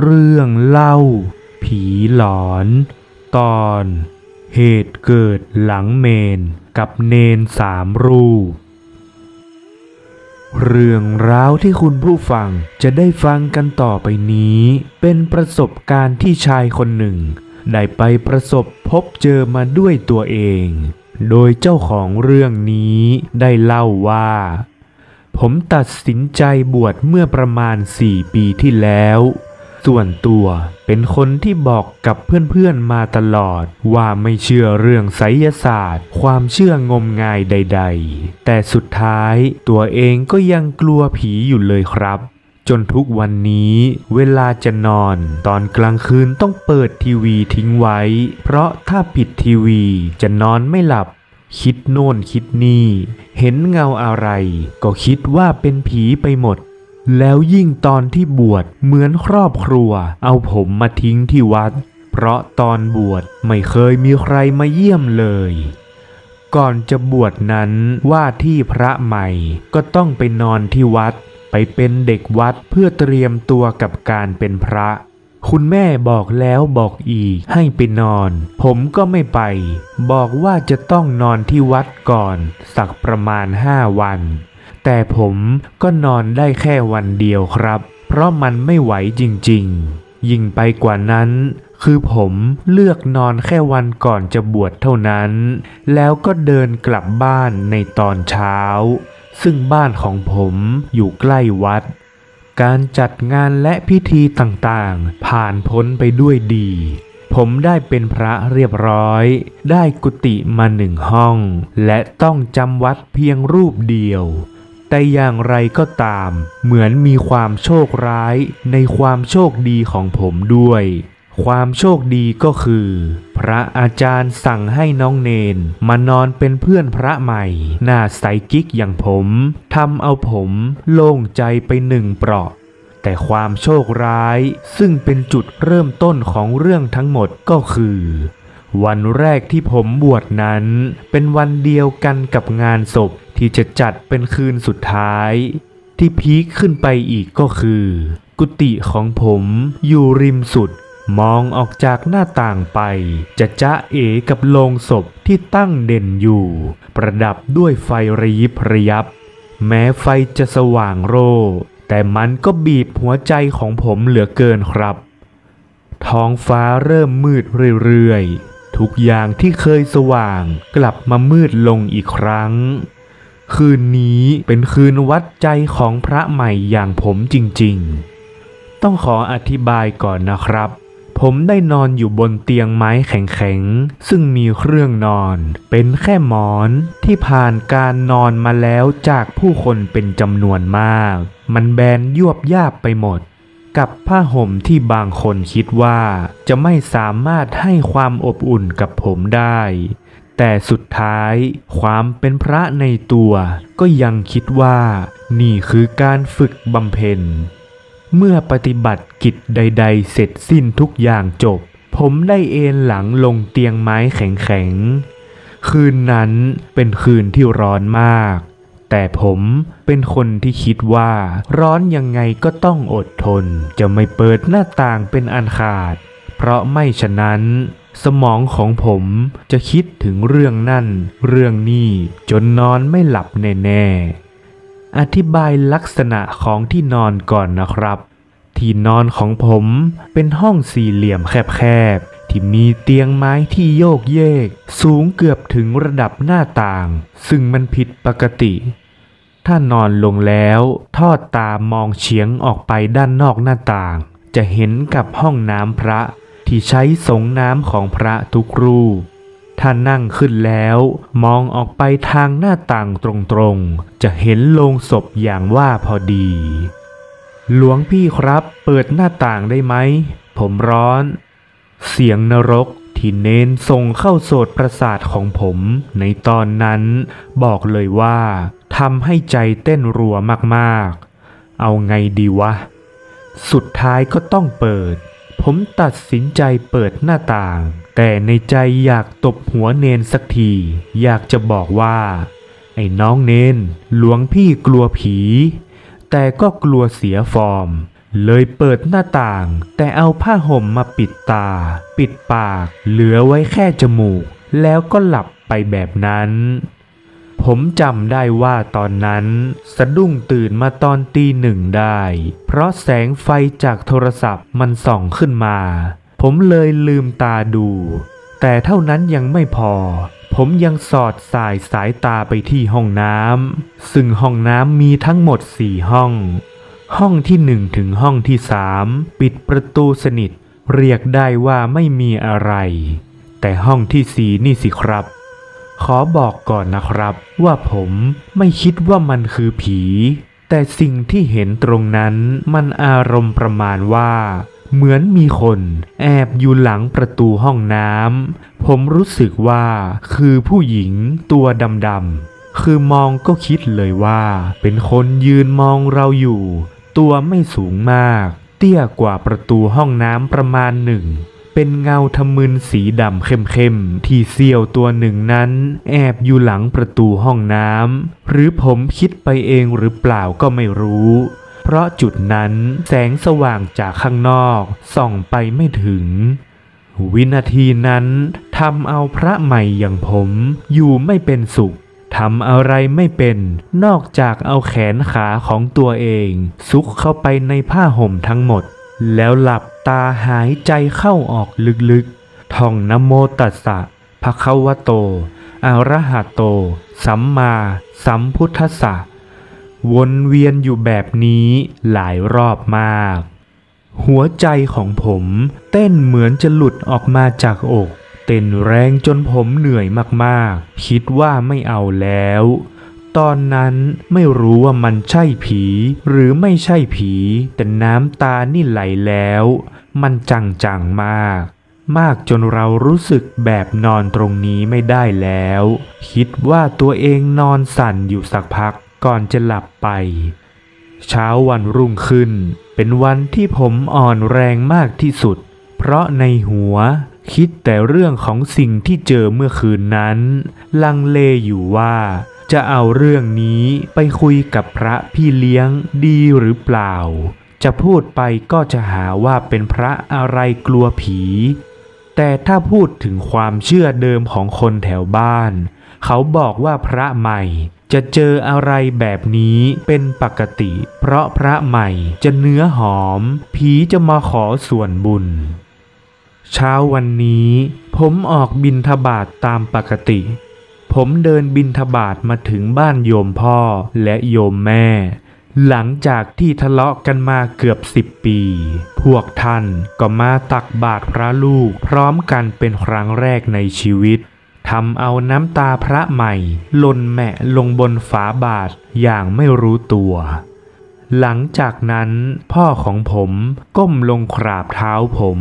เรื่องเล่า ผีหลอน ตอน เหตุเกิดหลังเมนกับเนนสามรูป เรื่องราวที่คุณผู้ฟังจะได้ฟังกันต่อไปนี้ เป็นประสบการณ์ที่ชายคนหนึ่ง ได้ไปประสบพบเจอมาด้วยตัวเอง โดยเจ้าของเรื่องนี้ได้เล่าว่าผมตัดสินใจบวชเมื่อประมาณ 4 ปีที่แล้ว ส่วนตัวเป็นคนที่บอกกับเพื่อนๆมาตลอด ว่าไม่เชื่อเรื่องไสยศาสตร์ ความเชื่องมงายใด ๆ แต่สุดท้ายตัวเองก็ยังกลัวผีอยู่เลยครับ จนทุกวันนี้เวลาจะนอน ตอนกลางคืนต้องเปิดทีวีทิ้งไว้ เพราะถ้าปิดทีวีจะนอนไม่หลับคิดโน่นคิดนี่ เห็นเงาอะไร ก็คิดว่าเป็นผีไปหมด แล้วยิ่งตอนที่บวชเหมือนครอบครัว เอาผมมาทิ้งที่วัด เพราะตอนบวชไม่เคยมีใครมาเยี่ยมเลย ก่อนจะบวชนั้นว่าที่พระใหม่ก็ต้องไปนอนที่วัด ไปเป็นเด็กวัดเพื่อเตรียมตัวกับการเป็นพระ คุณแม่บอกแล้วบอกอีกให้ไปนอน ผมก็ไม่ไป บอกว่าจะต้องนอนที่วัดก่อน สักประมาณห้าวัน แต่ผมก็นอนได้แค่วันเดียวครับ เพราะมันไม่ไหวจริงๆ ยิ่งไปกว่านั้น คือผมเลือกนอนแค่วันก่อนจะบวชเท่านั้น แล้วก็เดินกลับบ้านในตอนเช้า ซึ่งบ้านของผมอยู่ใกล้วัด การจัดงานและพิธีต่างๆ ผ่านพ้นไปด้วยดีผมได้เป็นพระเรียบร้อย ได้กุฏิมาหนึ่งห้อง และต้องจำวัดเพียงรูปเดียว แต่อย่างไรก็ตาม เหมือนมีความโชคร้ายในความโชคดีของผมด้วย ความโชคดีก็คือ พระอาจารย์สั่งให้น้องเนน มานอนเป็นเพื่อนพระใหม่ หน้าใสกิ๊กอย่างผมทำเอาผมโล่งใจไปหนึ่งเปราะแต่ความโชคร้ายซึ่งเป็นจุดเริ่มต้นของเรื่องทั้งหมดก็คือ วันแรกที่ผมบวชนั้น เป็นวันเดียวกันกับงานศพที่จะจัดเป็นคืนสุดท้าย ที่พีคขึ้นไปอีกก็คือ กุฏิของผมอยู่ริมสุด มองออกจากหน้าต่างไป จะจ้าเอกับโลงศพที่ตั้งเด่นอยู่ ประดับด้วยไฟระยิบระยับ แม้ไฟจะสว่างโรแต่มันก็บีบหัวใจของผมเหลือเกินครับ ท้องฟ้าเริ่มมืดเรื่อยๆ ทุกอย่างที่เคยสว่างกลับมามืดลงอีกครั้ง คืนนี้เป็นคืนวัดใจของพระใหม่อย่างผมจริงๆ ต้องขออธิบายก่อนนะครับ ผมได้นอนอยู่บนเตียงไม้แข็งๆ ซึ่งมีเครื่องนอน เป็นแค่หมอนที่ผ่านการนอนมาแล้วจากผู้คนเป็นจำนวนมาก มันแบนยวบยาบไปหมด กับผ้าห่มที่บางคนคิดว่าจะไม่สามารถให้ความอบอุ่นกับผมได้ แต่สุดท้ายความเป็นพระในตัวก็ยังคิดว่า นี่คือการฝึกบำเพ็ญ เมื่อปฏิบัติกิจใด ๆ เสร็จสิ้นทุกอย่างจบ ผมได้เอนหลังลงเตียงไม้แข็งๆ คืนนั้นเป็นคืนที่ร้อนมาก แต่ผมเป็นคนที่คิดว่า ร้อนยังไงก็ต้องอดทน จะไม่เปิดหน้าต่างเป็นอันขาด เพราะไม่ฉะนั้น สมองของผมจะคิดถึงเรื่องนั่น เรื่องนี่จนนอนไม่หลับแน่ๆ อธิบายลักษณะของที่นอนก่อนนะครับ ที่นอนของผมเป็นห้องสี่เหลี่ยมแคบๆที่มีเตียงไม้ที่โยกเยก สูงเกือบถึงระดับหน้าต่าง ซึ่งมันผิดปกติ ถ้านอนลงแล้ว ทอดตามองเฉียงออกไปด้านนอกหน้าต่าง จะเห็นกับห้องน้ำพระที่ใช้สงน้ำของพระทุกรูป ถ้านั่งขึ้นแล้ว มองออกไปทางหน้าต่างตรงๆ จะเห็นโลงศพอย่างว่าพอดี หลวงพี่ครับ เปิดหน้าต่างได้ไหม ผมร้อน เสียงนรกที่เน้นส่งเข้าโสดประสาทของผม ในตอนนั้นบอกเลยว่า ทำให้ใจเต้นรัวมากๆ เอาไงดีวะ สุดท้ายก็ต้องเปิด ผมตัดสินใจเปิดหน้าต่าง แต่ในใจอยากตบหัวเนนสักที อยากจะบอกว่า ไอ้น้องเนน หลวงพี่กลัวผี แต่ก็กลัวเสียฟอร์ม เลยเปิดหน้าต่าง แต่เอาผ้าห่มมาปิดตา ปิดปาก เหลือไว้แค่จมูก แล้วก็หลับไปแบบนั้น ผมจำได้ว่าตอนนั้นสะดุ้งตื่นมาตอนตีหนึ่งได้ เพราะแสงไฟจากโทรศัพท์มันส่องขึ้นมา ผมเลยลืมตาดูแต่เท่านั้นยังไม่พอ ผมยังสอดสายสายตาไปที่ห้องน้ำซึ่งห้องน้ำมีทั้งหมดสี่ห้อง ห้องที่หนึ่งถึงห้องที่สามปิดประตูสนิท เรียกได้ว่าไม่มีอะไร แต่ห้องที่สี่นี่สิครับ ขอบอกก่อนนะครับว่าผมไม่คิดว่ามันคือผี แต่สิ่งที่เห็นตรงนั้นมันอารมณ์ประมาณว่า เหมือนมีคนแอบอยู่หลังประตูห้องน้ำผมรู้สึกว่าคือผู้หญิงตัวดำๆคือมองก็คิดเลยว่า เป็นคนยืนมองเราอยู่ ตัวไม่สูงมาก เตี้ยกว่าประตูห้องน้ำประมาณหนึ่ง เป็นเงาทะมึนสีดำเข้มๆที่เสี้ยวตัวหนึ่งนั้น แอบอยู่หลังประตูห้องน้ำหรือผมคิดไปเองหรือเปล่าก็ไม่รู้เพราะจุดนั้นแสงสว่างจากข้างนอกส่องไปไม่ถึง วินาทีนั้นทำเอาพระใหม่อย่างผมอยู่ไม่เป็นสุขทำอะไรไม่เป็นนอกจากเอาแขนขาของตัวเอง ซุกเข้าไปในผ้าห่มทั้งหมด แล้วหลับ ตาหายใจเข้าออกลึกๆ ท่องนโมตัสสะภะคะวะโต อะระหะโต สัมมาสัมพุทธัสสะ วนเวียนอยู่แบบนี้หลายรอบมาก หัวใจของผมเต้นเหมือนจะหลุดออกมาจากอก เต้นแรงจนผมเหนื่อยมากๆ คิดว่าไม่เอาแล้วตอนนั้นไม่รู้ว่ามันใช่ผี หรือไม่ใช่ผี แต่น้ำตานี่ไหลแล้ว มันจังๆมาก มากจนเรารู้สึกแบบนอนตรงนี้ไม่ได้แล้ว คิดว่าตัวเองนอนสั่นอยู่สักพักก่อนจะหลับไป เช้าวันรุ่งขึ้น เป็นวันที่ผมอ่อนแรงมากที่สุด เพราะในหัวคิดแต่เรื่องของสิ่งที่เจอเมื่อคืนนั้น ลังเลอยู่ว่าจะเอาเรื่องนี้ไปคุยกับพระพี่เลี้ยงดีหรือเปล่า จะพูดไปก็จะหาว่าเป็นพระอะไรกลัวผี แต่ถ้าพูดถึงความเชื่อเดิมของคนแถวบ้าน เขาบอกว่าพระใหม่จะเจออะไรแบบนี้เป็นปกติ เพราะพระใหม่จะเนื้อหอม ผีจะมาขอส่วนบุญ เช้าวันนี้ ผมออกบินทบาทตามปกติ ผมเดินบินทบาทมาถึงบ้านโยมพ่อและโยมแม่ หลังจากที่ทะเลาะกันมาเกือบสิบปี พวกท่านก็มาตักบาตรพระลูกพร้อมกันเป็นครั้งแรกในชีวิตทำเอาน้ำตาพระใหม่หล่นแมะลงบนฝาบาทอย่างไม่รู้ตัว หลังจากนั้นพ่อของผมก้มลงกราบเท้าผม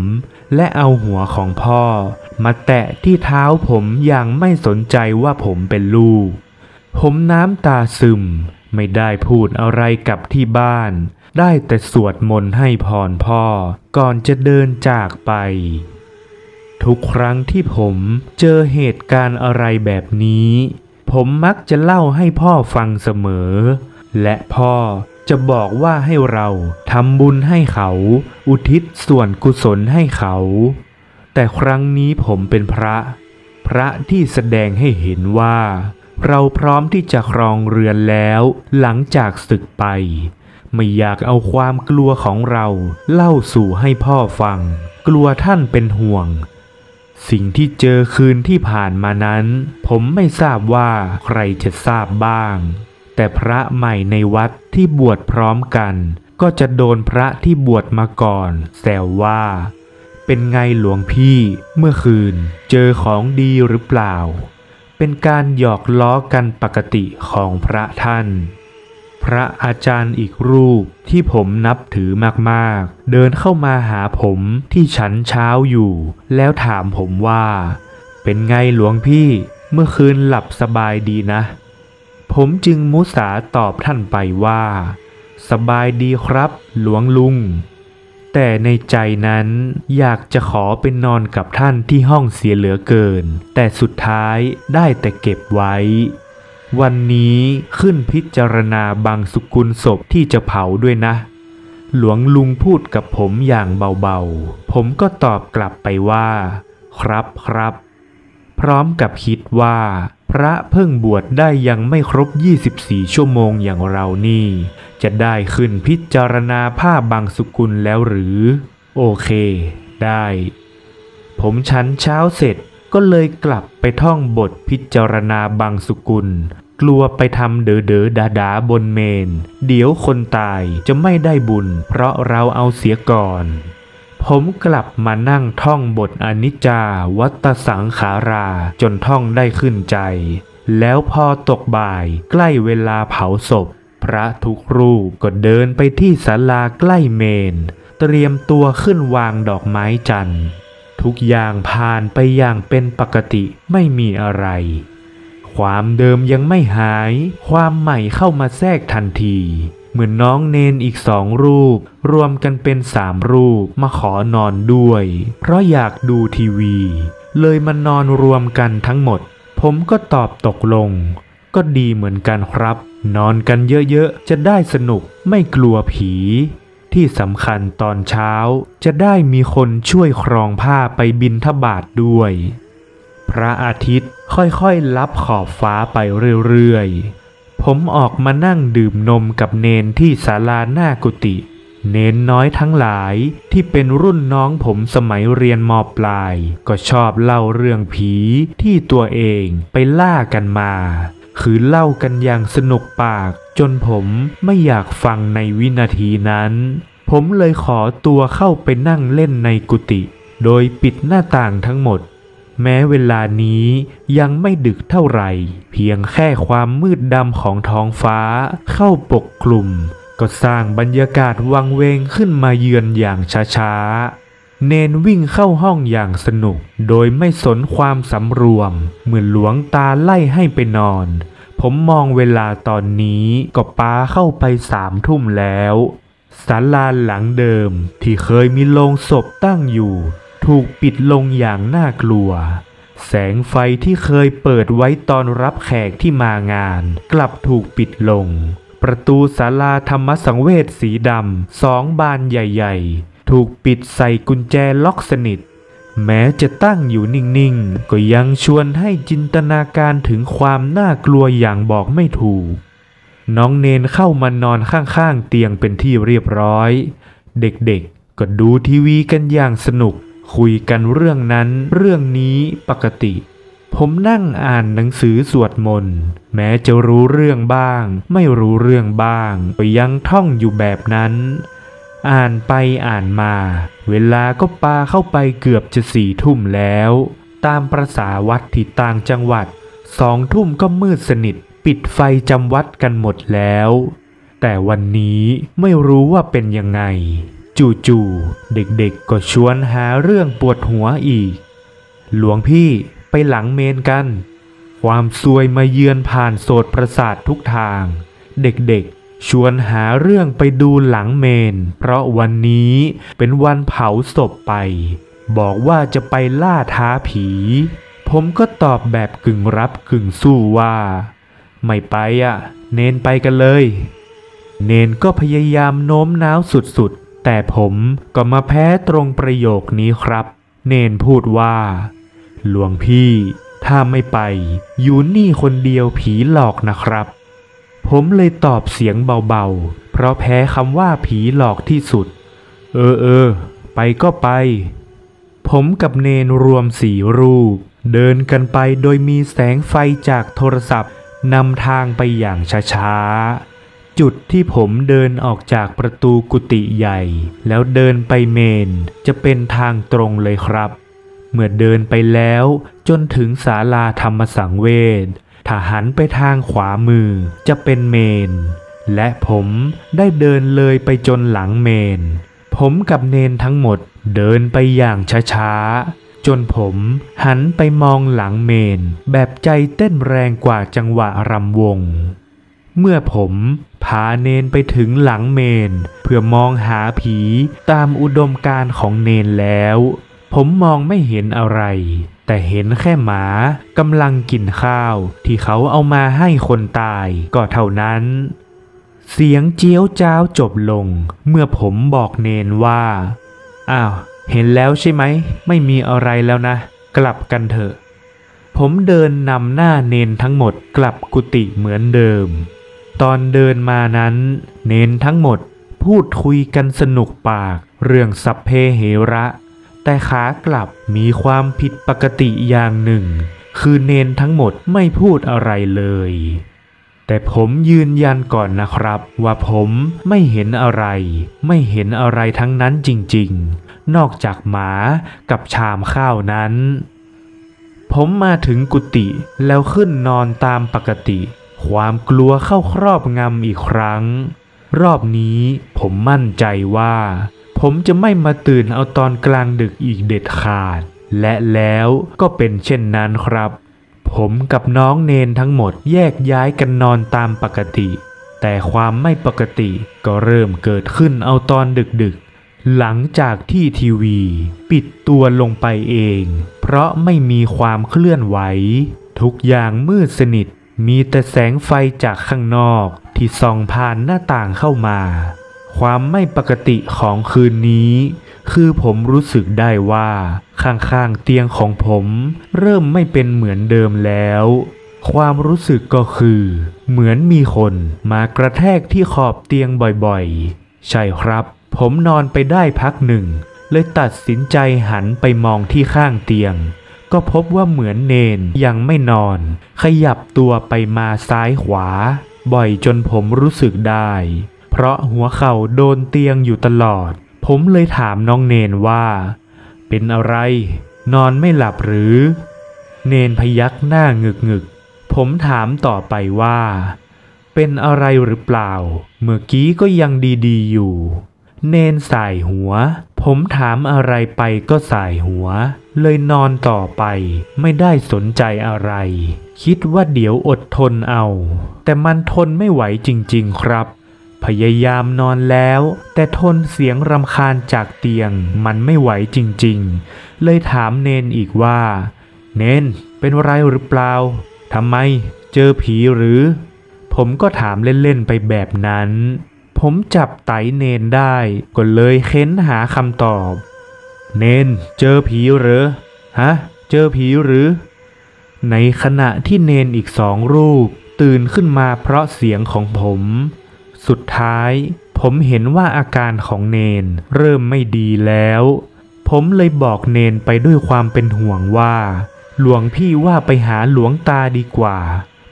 และเอาหัวของพ่อ มาแตะที่เท้าผมอย่างไม่สนใจว่าผมเป็นลูก ผมน้ำตาซึม ไม่ได้พูดอะไรกับที่บ้าน ได้แต่สวดมนต์ให้พรพ่อก่อนจะเดินจากไป ทุกครั้งที่ผมเจอเหตุการณ์อะไรแบบนี้ ผมมักจะเล่าให้พ่อฟังเสมอ และพ่อจะบอกว่าให้เราทำบุญให้เขา อุทิศส่วนกุศลให้เขา แต่ครั้งนี้ผมเป็นพระ พระที่แสดงให้เห็นว่า เราพร้อมที่จะครองเรือนแล้วหลังจากศึกไป ไม่อยากเอาความกลัวของเราเล่าสู่ให้พ่อฟัง กลัวท่านเป็นห่วง สิ่งที่เจอคืนที่ผ่านมานั้น ผมไม่ทราบว่าใครจะทราบบ้าง แต่พระใหม่ในวัดที่บวชพร้อมกัน ก็จะโดนพระที่บวชมาก่อนแซวว่า เป็นไงหลวงพี่เมื่อคืนเจอของดีหรือเปล่า เป็นการหยอกล้อกันปกติของพระท่าน พระอาจารย์อีกรูปที่ผมนับถือมากๆ เดินเข้ามาหาผมที่ชั้นเช้าอยู่ แล้วถามผมว่า เป็นไงหลวงพี่เมื่อคืนหลับสบายดีนะ ผมจึงมุสาตอบท่านไปว่า สบายดีครับ หลวงลุง แต่ในใจนั้นอยากจะขอเป็นนอนกับท่านที่ห้องเสียเหลือเกิน แต่สุดท้ายได้แต่เก็บไว้ วันนี้ขึ้นพิจารณาบางสุกุลศพที่จะเผาด้วยนะ หลวงลุงพูดกับผมอย่างเบาๆ ผมก็ตอบกลับไปว่า ครับครับ พร้อมกับคิดว่า พระเพิ่งบวชได้ยังไม่ครบ 24 ชั่วโมงอย่างเรานี่ จะได้ขึ้นพิจารณาผ้าบางสุกุลแล้วหรือ โอเค ได้ ผมฉันเช้าเสร็จก็เลยกลับไปท่องบทพิจารณาบางสุกุล กลัวไปทำเด๋อเด๋อดาดาบนเมน เดี๋ยวคนตายจะไม่ได้บุญ เพราะเราเอาเสียก่อน ผมกลับมานั่งท่องบทอนิจจาวัตสังขาราจนท่องได้ขึ้นใจ แล้วพอตกบ่ายใกล้เวลาเผาศพ พระทุกรูปก็เดินไปที่ศาลาใกล้เมน เตรียมตัวขึ้นวางดอกไม้จันทร์ทุกอย่างผ่านไปอย่างเป็นปกติไม่มีอะไร ความเดิมยังไม่หาย ความใหม่เข้ามาแทรกทันที เหมือนน้องเนนอีกสองรูป รวมกันเป็นสามรูปมาขอนอนด้วย เพราะอยากดูทีวี เลยมานอนรวมกันทั้งหมด ผมก็ตอบตกลง ก็ดีเหมือนกันครับ นอนกันเยอะๆ จะได้สนุกไม่กลัวผี ที่สำคัญตอนเช้า จะได้มีคนช่วยครองผ้าไปบินทบาทด้วย พระอาทิตย์ค่อยๆลับขอบฟ้าไปเรื่อยๆ ผมออกมานั่งดื่มนมกับเนนที่ศาลาหน้ากุฏิเนนน้อยทั้งหลายที่เป็นรุ่นน้องผมสมัยเรียนมปลาย ก็ชอบเล่าเรื่องผีที่ตัวเองไปล่ากันมา คือเล่ากันอย่างสนุกปาก จนผมไม่อยากฟังในวินาทีนั้น ผมเลยขอตัวเข้าไปนั่งเล่นในกุฏิโดยปิดหน้าต่างทั้งหมด แม้เวลานี้ยังไม่ดึกเท่าไหร่ เพียงแค่ความมืดดำของท้องฟ้าเข้าปกคลุม ก็สร้างบรรยากาศวังเวงขึ้นมาเยือนอย่างช้าๆ เนนวิ่งเข้าห้องอย่างสนุก โดยไม่สนความสำรวม เหมือนหลวงตาไล่ให้ไปนอน ผมมองเวลาตอนนี้ก็ป้าเข้าไปสามทุ่มแล้วศาลาหลังเดิมที่เคยมีโลงศพตั้งอยู่ ถูกปิดลงอย่างน่ากลัว แสงไฟที่เคยเปิดไว้ตอนรับแขกที่มางาน กลับถูกปิดลง ประตูศาลาธรรมสังเวชสีดำสองบานใหญ่ๆ ถูกปิดใส่กุญแจล็อกสนิท แม้จะตั้งอยู่นิ่งๆ ก็ยังชวนให้จินตนาการถึงความน่ากลัวอย่างบอกไม่ถูก น้องเนนเข้ามานอนข้างๆเตียงเป็นที่เรียบร้อย เด็กๆก็ดูทีวีกันอย่างสนุก คุยกันเรื่องนั้นเรื่องนี้ปกติ ผมนั่งอ่านหนังสือสวดมนต์แม้จะรู้เรื่องบ้าง ไม่รู้เรื่องบ้างก็ยังท่องอยู่แบบนั้น อ่านไปอ่านมา เวลาก็ปาเข้าไปเกือบจะสี่ทุ่มแล้ว ตามประษาวัดที่ต่างจังหวัดสองทุ่มก็มืดสนิท ปิดไฟจำวัดกันหมดแล้ว แต่วันนี้ไม่รู้ว่าเป็นยังไง จู่ๆ เด็กๆ ก็ชวนหาเรื่องปวดหัวอีก หลวงพี่ไปหลังเมนกัน ความซวยมาเยือนผ่านโสดประสาททุกทาง เด็กๆ ชวนหาเรื่องไปดูหลังเมน เพราะวันนี้เป็นวันเผาศพไป บอกว่าจะไปล่าท้าผี ผมก็ตอบแบบกึ่งรับกึ่งสู้ว่า ไม่ไปอะ เนนไปกันเลย เนนก็พยายามโน้มน้าวสุดๆ แต่ผมก็มาแพ้ตรงประโยคนี้ครับ เนนพูดว่า หลวงพี่ ถ้าไม่ไป อยู่นี่คนเดียวผีหลอกนะครับ ผมเลยตอบเสียงเบาๆ เพราะแพ้คำว่าผีหลอกที่สุด เออเออ ไปก็ไป ผมกับเนนรวมสี่รูป เดินกันไปโดยมีแสงไฟจากโทรศัพท์นำทางไปอย่างช้าๆ จุดที่ผมเดินออกจากประตูกุฏิใหญ่ แล้วเดินไปเมนจะเป็นทางตรงเลยครับ เมื่อเดินไปแล้วจนถึงศาลาธรรมสังเวชถ้าหันไปทางขวามือจะเป็นเมน และผมได้เดินเลยไปจนหลังเมน ผมกับเนนทั้งหมดเดินไปอย่างช้าๆ จนผมหันไปมองหลังเมน แบบใจเต้นแรงกว่าจังหวะรำวง เมื่อผมพาเนนไปถึงหลังเมน เพื่อมองหาผีตามอุดมการของเนนแล้ว ผมมองไม่เห็นอะไร แต่เห็นแค่หมากำลังกินข้าว ที่เขาเอามาให้คนตายก็เท่านั้น เสียงเจียวจ้าวจบลง เมื่อผมบอกเนนว่า อ้าว เห็นแล้วใช่ไหม ไม่มีอะไรแล้วนะ กลับกันเถอะ ผมเดินนำหน้าเนนทั้งหมดกลับกุฏิเหมือนเดิม ตอนเดินมานั้น เนนทั้งหมดพูดคุยกันสนุกปาก เรื่องสัพเพเหระ แต่ขากลับมีความผิดปกติอย่างหนึ่ง คือเนนทั้งหมดไม่พูดอะไรเลย แต่ผมยืนยันก่อนนะครับ ว่าผมไม่เห็นอะไร ไม่เห็นอะไรทั้งนั้นจริงๆ นอกจากหมากับชามข้าวนั้น ผมมาถึงกุฏิแล้วขึ้นนอนตามปกติ ความกลัวเข้าครอบงำอีกครั้ง รอบนี้ผมมั่นใจว่า ผมจะไม่มาตื่นเอาตอนกลางดึกอีกเด็ดขาด และแล้วก็เป็นเช่นนั้นครับ ผมกับน้องเนนทั้งหมดแยกย้ายกันนอนตามปกติ แต่ความไม่ปกติก็เริ่มเกิดขึ้นเอาตอนดึกๆ หลังจากที่ทีวี ปิดตัวลงไปเอง เพราะไม่มีความเคลื่อนไหว ทุกอย่างมืดสนิท มีแต่แสงไฟจากข้างนอกที่ส่องผ่านหน้าต่างเข้ามา ความไม่ปกติของคืนนี้ คือผมรู้สึกได้ว่า ข้างๆเตียงของผมเริ่มไม่เป็นเหมือนเดิมแล้ว ความรู้สึกก็คือ เหมือนมีคนมากระแทกที่ขอบเตียงบ่อยๆ ใช่ครับ ผมนอนไปได้พักหนึ่ง เลยตัดสินใจหันไปมองที่ข้างเตียง ก็พบว่าเหมือนเนนยังไม่นอน ขยับตัวไปมาซ้ายขวา บ่อยจนผมรู้สึกได้ เพราะหัวเข่าโดนเตียงอยู่ตลอด ผมเลยถามน้องเนนว่า เป็นอะไร นอนไม่หลับหรือ เนนพยักหน้างึกงึกผมถามต่อไปว่า เป็นอะไรหรือเปล่า เมื่อกี้ก็ยังดีๆอยู่ เนนสายหัว ผมถามอะไรไปก็สายหัว เลยนอนต่อไปไม่ได้สนใจอะไร คิดว่าเดี๋ยวอดทนเอา แต่มันทนไม่ไหวจริง ๆ ครับ พยายามนอนแล้ว แต่ทนเสียงรำคาญจากเตียงมันไม่ไหวจริง ๆ เลยถามเนนอีกว่า เนนเป็นไรหรือเปล่าทำไม เจอผีหรือ ผมก็ถามเล่น ๆ ไปแบบนั้น ผมจับไตเนนได้ก็เลยเค้นหาคำตอบ เนนเจอผีหรือฮะ เจอผีหรือ ในขณะที่เนนอีกสองรูป ตื่นขึ้นมาเพราะเสียงของผม สุดท้ายผมเห็นว่าอาการของเนนเริ่มไม่ดีแล้ว ผมเลยบอกเนนไปด้วยความเป็นห่วงว่า หลวงพี่ว่าไปหาหลวงตาดีกว่า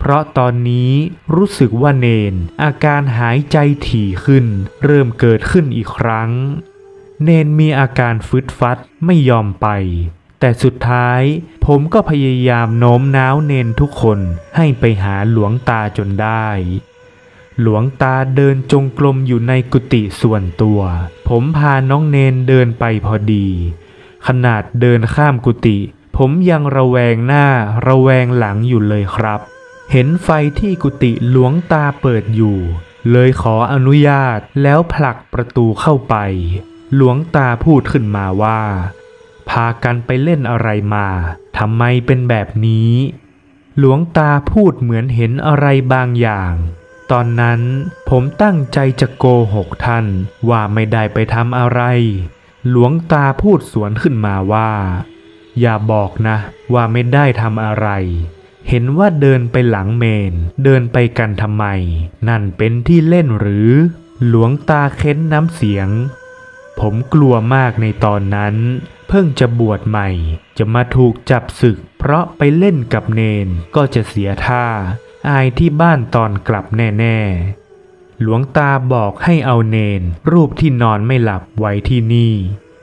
เพราะตอนนี้รู้สึกว่าเนน อาการหายใจถี่ขึ้น เริ่มเกิดขึ้นอีกครั้ง เนนมีอาการฟึดฟัดไม่ยอมไป แต่สุดท้ายผมก็พยายามโน้มน้าวเนนทุกคนให้ไปหาหลวงตาจนได้ หลวงตาเดินจงกรมอยู่ในกุฏิส่วนตัว ผมพาน้องเนนเดินไปพอดี ขนาดเดินข้ามกุฏิผมยังระแวงหน้าระแวงหลังอยู่เลยครับ เห็นไฟที่กุฏิหลวงตาเปิดอยู่ เลยขออนุญาตแล้วผลักประตูเข้าไป หลวงตาพูดขึ้นมาว่า พากันไปเล่นอะไรมาทำไมเป็นแบบนี้ หลวงตาพูดเหมือนเห็นอะไรบางอย่าง ตอนนั้นผมตั้งใจจะโกหกท่านว่าไม่ได้ไปทำอะไร หลวงตาพูดสวนขึ้นมาว่า อย่าบอกนะว่าไม่ได้ทำอะไร เห็นว่าเดินไปหลังเมน เดินไปกันทำไม นั่นเป็นที่เล่นหรือ หลวงตาเค้นน้ำเสียง ผมกลัวมากในตอนนั้น เพิ่งจะบวชใหม่ จะมาถูกจับศึก เพราะไปเล่นกับเนนก็จะเสียท่า อายที่บ้านตอนกลับแน่ๆ หลวงตาบอกให้เอาเนน รูปที่นอนไม่หลับไว้ที่นี่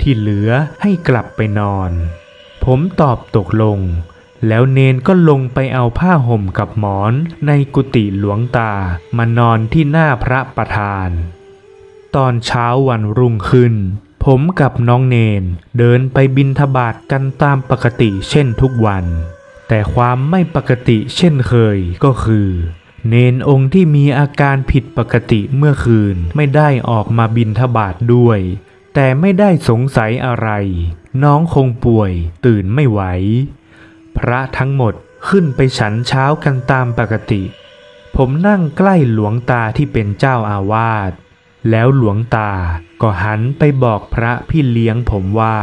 ที่เหลือให้กลับไปนอน ผมตอบตกลง แล้วเนนก็ลงไปเอาผ้าห่มกับหมอนในกุฏิหลวงตามานอนที่หน้าพระประธาน ตอนเช้าวันรุ่งขึ้น ผมกับน้องเนนเดินไปบินทบาทกันตามปกติเช่นทุกวัน แต่ความไม่ปกติเช่นเคยก็คือ เนนองค์ที่มีอาการผิดปกติเมื่อคืนไม่ได้ออกมาบินทบาทด้วย แต่ไม่ได้สงสัยอะไร น้องคงป่วยตื่นไม่ไหว พระทั้งหมดขึ้นไปฉันเช้ากันตามปกติ ผมนั่งใกล้หลวงตาที่เป็นเจ้าอาวาส แล้วหลวงตาก็หันไปบอกพระพี่เลี้ยงผมว่า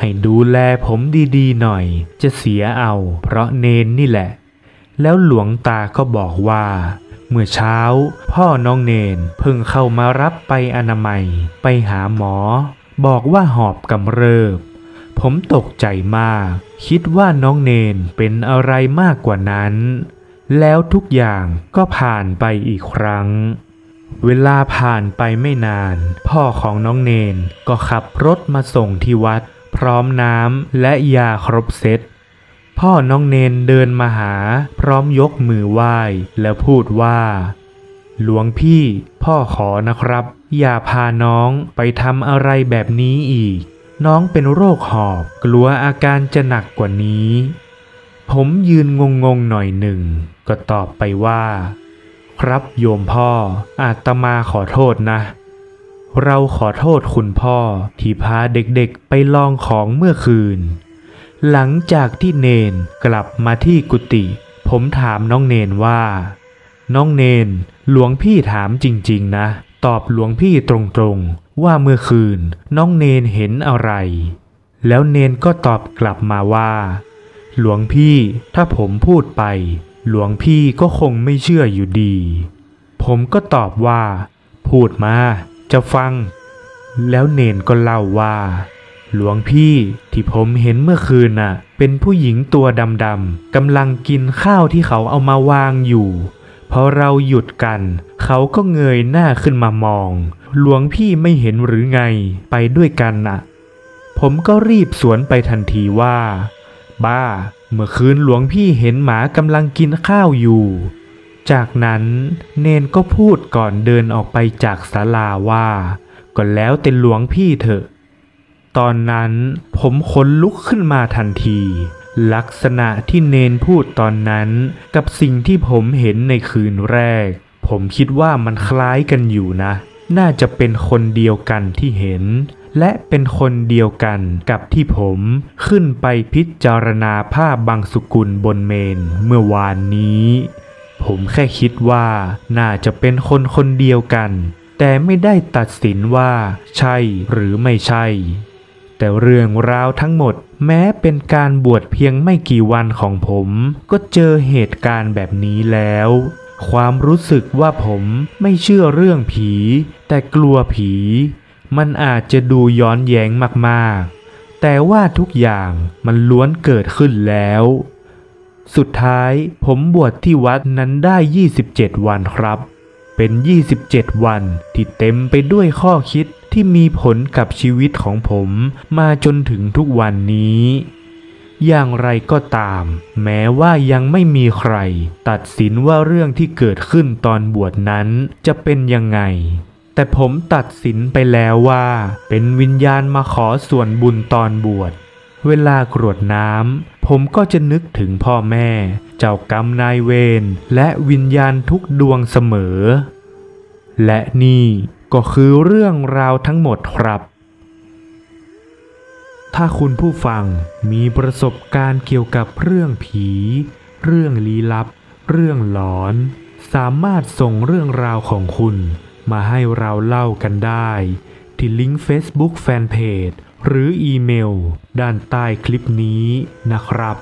ให้ดูแลผมดีๆหน่อย จะเสียเอา เพราะเนนนี่แหละ แล้วหลวงตาก็บอกว่า เมื่อเช้า พ่อน้องเนนเพิ่งเข้ามารับไปอนามัย ไปหาหมอ บอกว่าหอบกำเริบ ผมตกใจมาก คิดว่าน้องเนนเป็นอะไรมากกว่านั้น แล้วทุกอย่างก็ผ่านไปอีกครั้ง เวลาผ่านไปไม่นาน พ่อของน้องเนนก็ขับรถมาส่งที่วัด พร้อมน้ำและยาครบเซตพ่อน้องเนนเดินมาหา พร้อมยกมือไหว้แล้วพูดว่า หลวงพี่พ่อขอนะครับ อย่าพาน้องไปทำอะไรแบบนี้อีก น้องเป็นโรคหอบกลัวอาการจะหนักกว่านี้ ผมยืนงงๆหน่อยหนึ่ง ก็ตอบไปว่า ครับโยมพ่ออาตมาขอโทษนะ เราขอโทษคุณพ่อที่พาเด็กๆไปลองของเมื่อคืน หลังจากที่เนนกลับมาที่กุฏิผมถามน้องเนนว่า น้องเนนหลวงพี่ถามจริง ๆ นะ ตอบหลวงพี่ตรงๆ ว่าเมื่อคืนน้องเนนเห็นอะไร แล้วเนนก็ตอบกลับมาว่า หลวงพี่ถ้าผมพูดไป หลวงพี่ก็คงไม่เชื่ออยู่ดี ผมก็ตอบว่า พูดมาจะฟัง แล้วเนนก็เล่าว่า หลวงพี่ที่ผมเห็นเมื่อคืนน่ะ เป็นผู้หญิงตัวดำๆกำลังกินข้าวที่เขาเอามาวางอยู่พอเราหยุดกัน เขาก็เงยหน้าขึ้นมามอง หลวงพี่ไม่เห็นหรือไงไปด้วยกันน่ะ ผมก็รีบสวนไปทันทีว่า บ้า เมื่อคืนหลวงพี่เห็นหมากำลังกินข้าวอยู่ จากนั้นเนนก็พูดก่อนเดินออกไปจากศาลาว่า ก็แล้วแต่หลวงพี่เถอะ ตอนนั้นผมขนลุกขึ้นมาทันที ลักษณะที่เนนพูดตอนนั้นกับสิ่งที่ผมเห็นในคืนแรก ผมคิดว่ามันคล้ายกันอยู่นะ น่าจะเป็นคนเดียวกันที่เห็น และเป็นคนเดียวกันกับที่ผมขึ้นไปพิจารณาภาพบางสุกุลบนเมนเมื่อวานนี้ ผมแค่คิดว่าน่าจะเป็นคนคนเดียวกัน แต่ไม่ได้ตัดสินว่าใช่หรือไม่ใช่ แต่เรื่องราวทั้งหมดแม้เป็นการบวชเพียงไม่กี่วันของผม ก็เจอเหตุการณ์แบบนี้แล้ว ความรู้สึกว่าผมไม่เชื่อเรื่องผี แต่กลัวผี มันอาจจะดูย้อนแย้งมากๆ แต่ว่าทุกอย่างมันล้วนเกิดขึ้นแล้ว สุดท้ายผมบวชที่วัดนั้นได้ 27 วันครับ เป็น 27 วันที่เต็มไปด้วยข้อคิดที่มีผลกับชีวิตของผมมาจนถึงทุกวันนี้ อย่างไรก็ตาม แม้ว่ายังไม่มีใคร ตัดสินว่าเรื่องที่เกิดขึ้นตอนบวชนั้นจะเป็นยังไง แต่ผมตัดสินไปแล้วว่า เป็นวิญญาณมาขอส่วนบุญตอนบวช เวลากรวดน้ำผมก็จะนึกถึงพ่อแม่ เจ้ากรรมนายเวรและวิญญาณทุกดวงเสมอ และนี่ก็คือเรื่องราวทั้งหมดครับ ถ้าคุณผู้ฟังมีประสบการณ์เกี่ยวกับเรื่องผี เรื่องลี้ลับ เรื่องหลอน สามารถส่งเรื่องราวของคุณ มาให้เราเล่ากันได้ ที่ลิงก์ Facebook Fanpage หรืออีเมล ด้านใต้คลิปนี้นะครับ